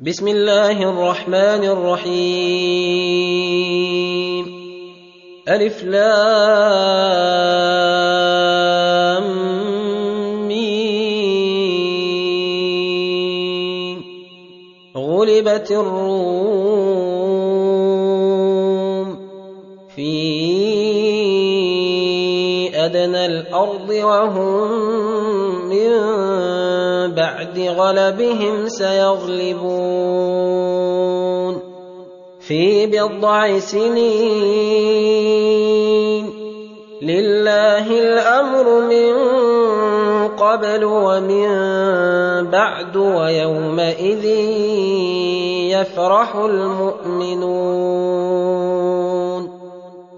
بسم الله الرحمن الرحيم. ألف لام ميم. غلبت الروم في أدنى الأرض وهم من بعد غلبهم سيغلبون في بضع سنين. لله الأمر من قبل ومن بعد ويومئذ يفرح المؤمنون.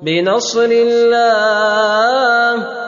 بنصر الله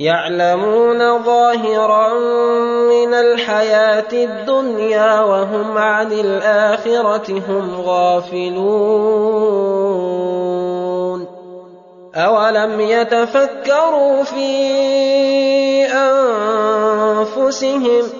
يعلمون ظاهرا من الحياة الدنيا وهم عن الآخرة هم غافلون. أولم يتفكروا في أنفسهم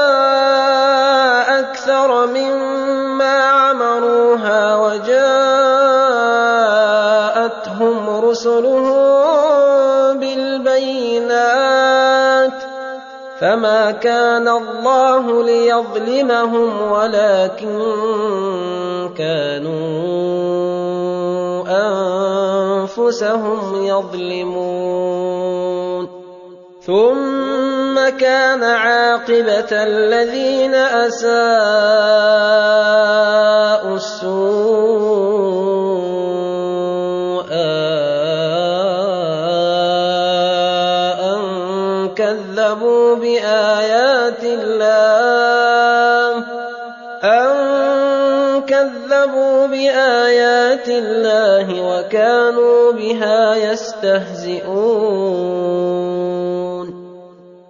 أكثر مما عمروها وجاءتهم رسلهم بالبينات فما كان الله ليظلمهم ولكن كانوا أنفسهم يظلمون. ثم كان عاقبة الذين أساءوا السوء أن كذبوا بآيات الله أن كذبوا بآيات الله وكانوا بها يستهزئون.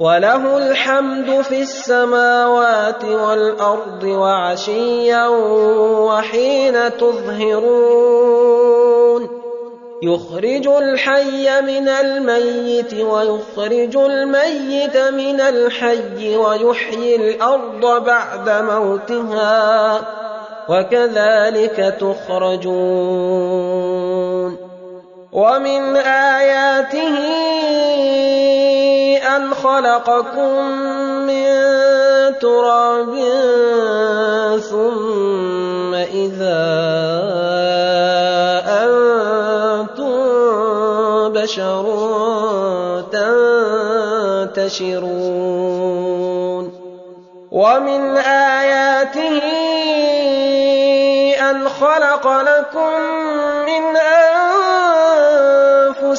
وله الحمد في السماوات والأرض وعشيا وحين تظهرون. يخرج الحي من الميت ويخرج الميت من الحي ويحيي الأرض بعد موتها وكذلك تخرجون. ومن آياته أَنْ خَلَقَكُم مِّن تُرَابٍ ثُمَّ إِذَا أَنتُم بَشَرٌ تَنتَشِرُونَ. وَمِنْ آيَاتِهِ أَنْ خَلَقَ لَكُم مِّنْ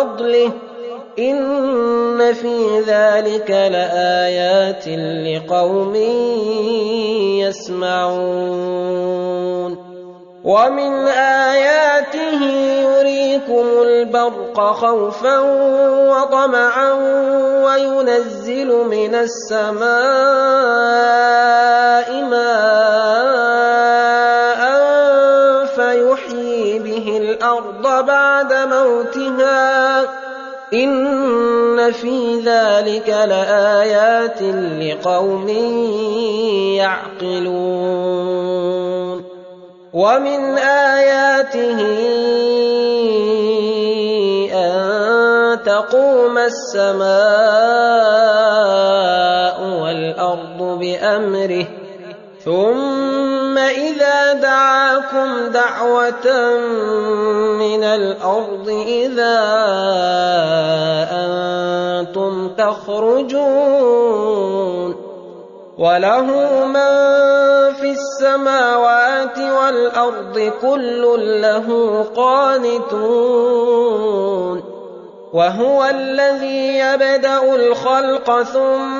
فَضْلِهِ ۚ إِنَّ فِي ذَٰلِكَ لَآيَاتٍ لِّقَوْمٍ يَسْمَعُونَ. وَمِنْ آيَاتِهِ يُرِيكُمُ الْبَرْقَ خَوْفًا وَطَمَعًا وَيُنَزِّلُ مِنَ السَّمَاءِ مَاءً بَعْدَ مَوْتِهَا ۚ إِنَّ فِي ذَٰلِكَ لَآيَاتٍ لِّقَوْمٍ يَعْقِلُونَ وَمِنْ آيَاتِهِ أَن تَقُومَ السَّمَاءُ وَالْأَرْضُ بِأَمْرِهِ ثُمَّ إِذَا دَعَاكُمْ دَعْوَةً مِّنَ الْأَرْضِ إِذَا أَنتُمْ تَخْرُجُونَ وَلَهُ مَن فِي السَّمَاوَاتِ وَالْأَرْضِ كُلٌّ لَّهُ قَانِتُونَ وَهُوَ الَّذِي يَبْدَأُ الْخَلْقَ ثُمَّ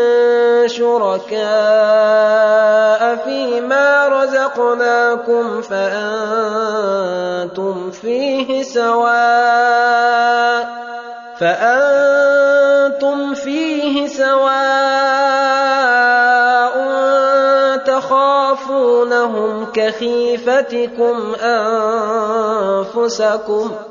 شُرَكَاءَ فِيمَا رَزَقْنَاكُمْ فَأَنتُمْ فِيهِ سَوَاءٌ فَأَنتُمْ فِيهِ سَوَاءٌ تَخَافُونَهُمْ كَخِيفَتِكُمْ أَنفُسَكُمْ ۚ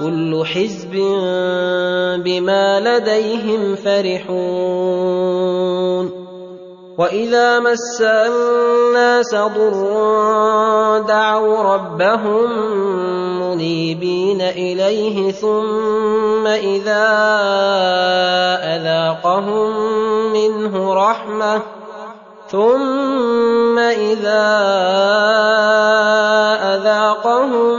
كل حزب بما لديهم فرحون وإذا مس الناس ضر دعوا ربهم منيبين إليه ثم إذا أذاقهم منه رحمة ثم إذا أذاقهم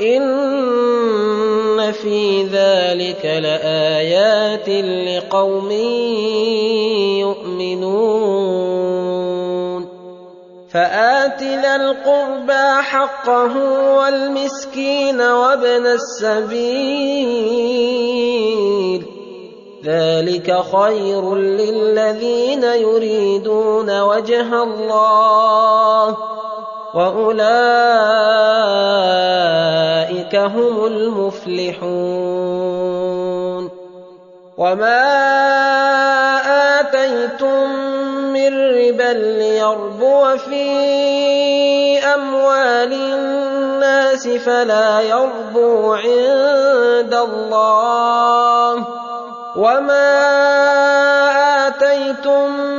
إن في ذلك لآيات لقوم يؤمنون فآت ذا القربى حقه والمسكين وابن السبيل ذلك خير للذين يريدون وجه الله واولئك هم المفلحون وما اتيتم من ربا ليربو في اموال الناس فلا يربو عند الله وما اتيتم من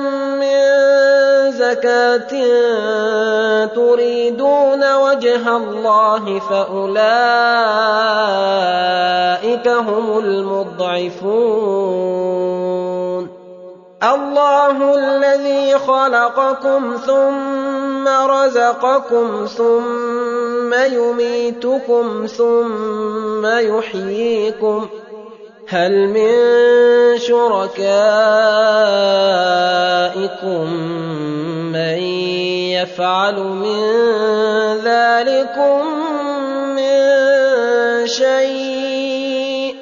زكاه تريدون وجه الله فاولئك هم المضعفون الله الذي خلقكم ثم رزقكم ثم يميتكم ثم يحييكم هل من شركائكم من يفعل من ذلكم من شيء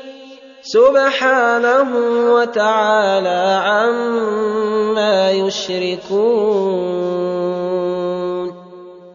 سبحانه وتعالى عما يشركون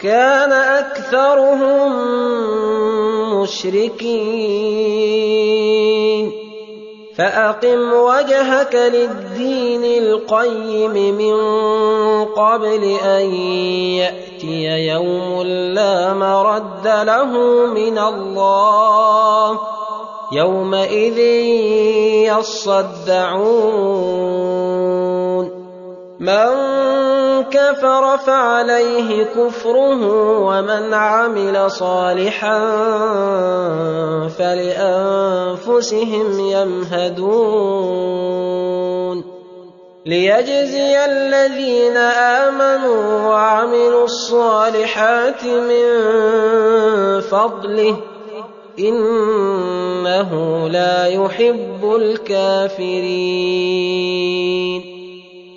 كان أكثرهم مشركين. فأقم وجهك للدين القيم من قبل أن يأتي يوم لا مرد له من الله. يومئذ يصدعون. من كفر فعليه كفره ومن عمل صالحا فلأنفسهم يمهدون. ليجزي الذين آمنوا وعملوا الصالحات من فضله. إنه لا يحب الكافرين.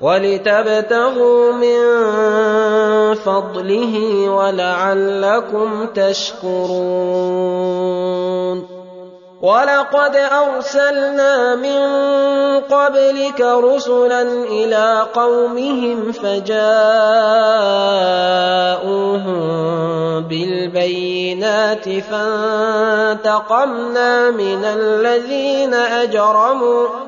ولتبتغوا من فضله ولعلكم تشكرون. ولقد أرسلنا من قبلك رسلا إلى قومهم فجاءوهم بالبينات فانتقمنا من الذين أجرموا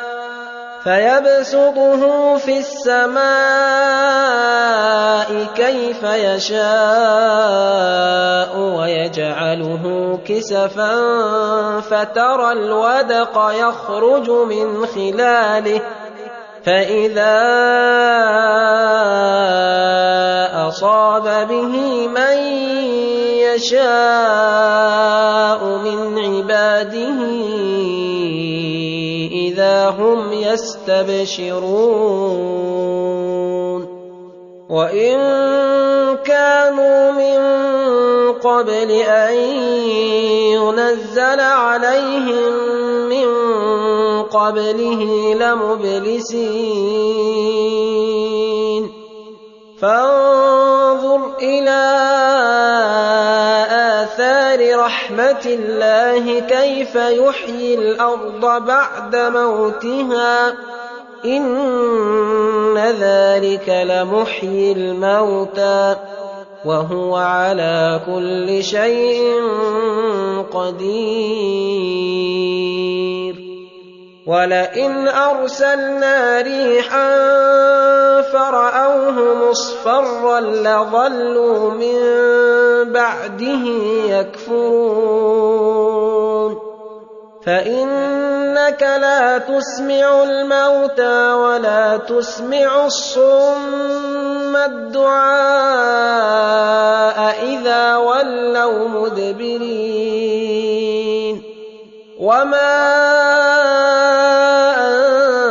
فيبسطه في السماء كيف يشاء ويجعله كسفا فترى الودق يخرج من خلاله. فإذا أصاب به من يشاء من عباده إذا هم يستبشرون وإن كانوا من قبل أن ينزل عليهم من قبله لمبلسين فانظر إلى آثار رحمة الله كيف يحيي الأرض بعد موتها إن ذلك لمحيي الموتى وهو على كل شيء قدير ولئن أرسلنا ريحا فرأوه مصفرا لظلوا من بعده يكفرون. فإنك لا تسمع الموتى ولا تسمع الصم الدعاء إذا ولوا مدبرين. وما أنت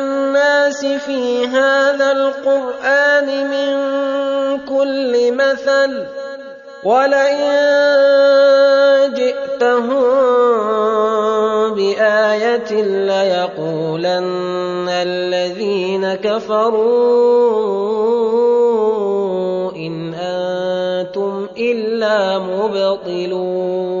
في هذا القرآن من كل مثل ولئن جئتهم بآية ليقولن الذين كفروا إن أنتم إلا مبطلون.